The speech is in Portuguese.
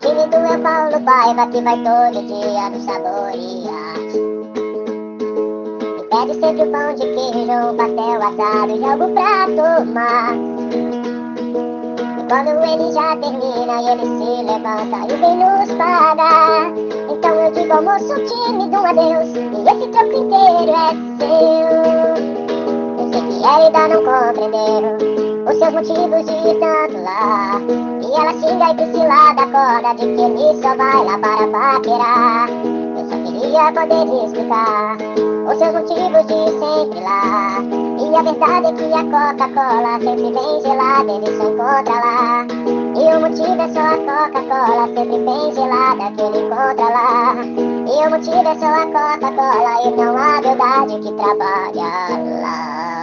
time do é Paulo Paiva que vai todo dia no saborear. E pede sempre o pão de queijo, um pastel assado e algo pra tomar. E quando ele já termina e ele se levanta e vem nos pagar. Então eu digo ao moço tímido um adeus e esse troco inteiro é seu. Eu sei que ainda não compreenderam os seus motivos de tanto lá. Ela xinga e Priscila da corda de que ele só vai lá para paquerar. Eu só queria poder explicar os seus motivos de sempre lá. E a verdade é que a Coca-Cola sempre vem gelada, ele só encontra lá. E o motivo é só a Coca-Cola sempre bem gelada que ele encontra lá. E o motivo é só a Coca-Cola e não a verdade que trabalha lá.